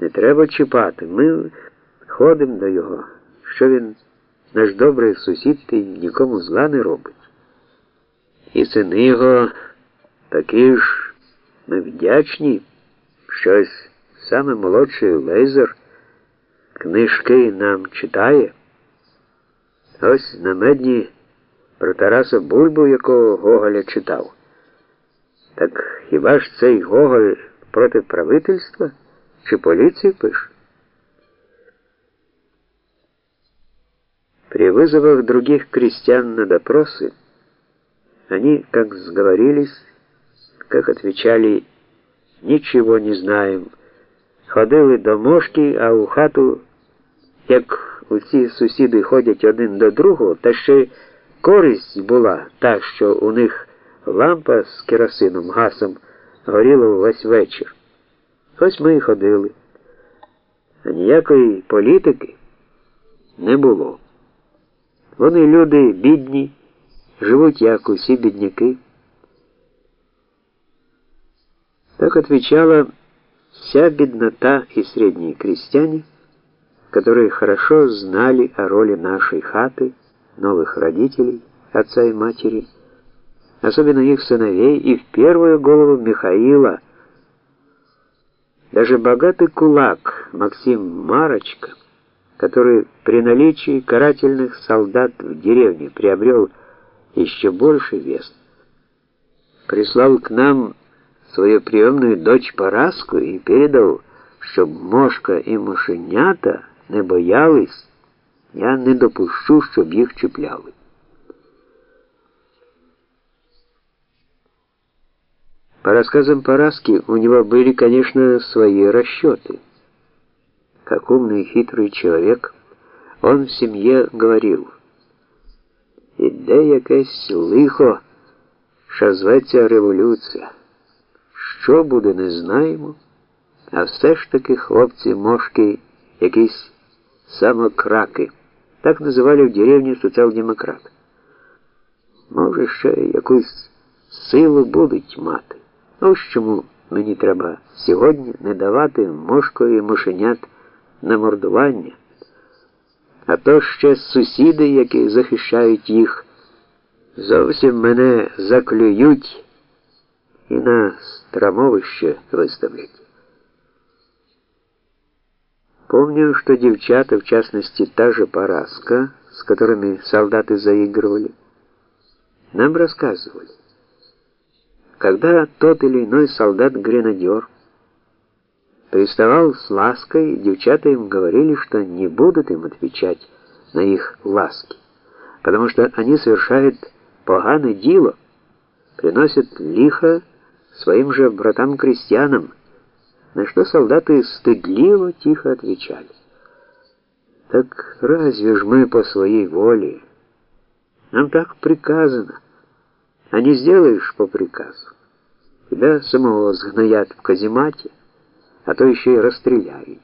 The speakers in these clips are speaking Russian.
Не треба чіпати. Ми ходимо до його, що він наш добрий сусід і нікому зла не робить. І сини його такі ж ми вдячні, щось саме молодший лейзер книжки нам читає. Ось на медні про Тараса Бульбу, якого Гоголя читав. Так хіба ж цей Гоголь проти правительства чи поліції пише? При вызовах других крестьян на допросы они, как сговорились, как отвечали «ничего не знаем», ходили до мошки, а у хату, як усі сусіди ходять один до другого, та ще користь була та, що у них лампа з керосином, гасом горіла увесь вечір. Ось ми і ходили. А ніякої політики не було. Вони люди бідні, живуть як усі бідняки. Так отвечала вся беднота и средние крестьяне, которые хорошо знали о роли нашей хаты, новых родителей, отца и матери, особенно их сыновей и в первую голову Михаила. Даже богатый кулак Максим Марочка – который при наличии карательных солдат в деревне приобрел еще больше вес, прислал к нам свою приемную дочь Параску и передал, щоб мошка і мошенята не боялись, я не допущу, щоб їх чіпляли. По рассказам Параски, у него были, конечно, свои расчеты как умный и хитрый человек, он в семье говорил: "Іде якесь лихо, що зветься революція. Що буде, не знаємо, а все ж таки хлопці мошки якісь самокраки. Так називали в деревні соціал-демократ. Може, ще якусь силу будуть мати. Ось чому мені треба сьогодні не давати мошкові мошенят на мордування, а то ще сусіди, які захищають їх, зовсім мене заклюють і на страмовище выставлять. Помню, что девчата, в частности та же Параска, с которыми солдаты заигрывали, нам рассказывали, Когда тот или иной солдат-гренадер приставал с лаской, девчата им говорили, что не будут им отвечать на их ласки, потому что они совершают поганое дело, приносят лихо своим же братам-крестьянам, на что солдаты стыдливо тихо отвечали. Так разве ж мы по своей воле? Нам так приказано, а не сделаешь по приказу. Тебя самого сгноят в каземате, а то еще и расстреляют.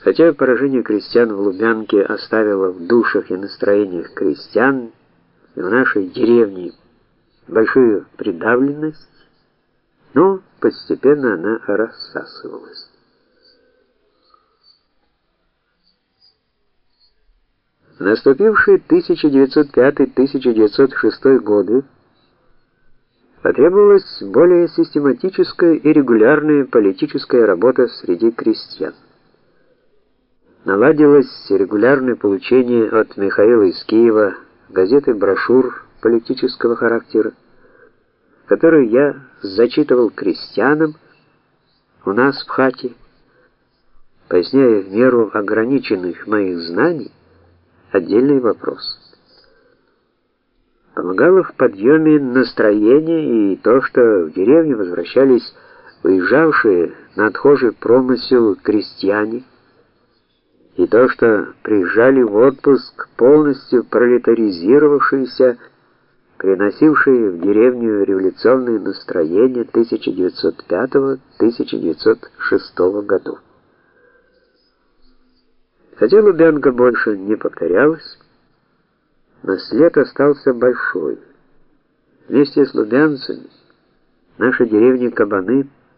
Хотя поражение крестьян в Лубянке оставило в душах и настроениях крестьян и в нашей деревне большую придавленность, но постепенно она рассасывалась. Наступившие 1905-1906 годы Потребовалась более систематическая и регулярная политическая работа среди крестьян. Наладилось регулярное получение от Михаила из Киева газеты брошюр политического характера, которые я зачитывал крестьянам у нас в хате, поясняя в меру ограниченных моих знаний отдельный вопрос. Помогало в подъеме настроения и то, что в деревню возвращались выезжавшие на отхожий промысел крестьяне, и то, что приезжали в отпуск полностью пролетаризировавшиеся, приносившие в деревню революционные настроения 1905-1906 годов. Хотя Лубянка больше не повторялась, но след остался большой. Вместе с лубянцами Наша деревня Кабаны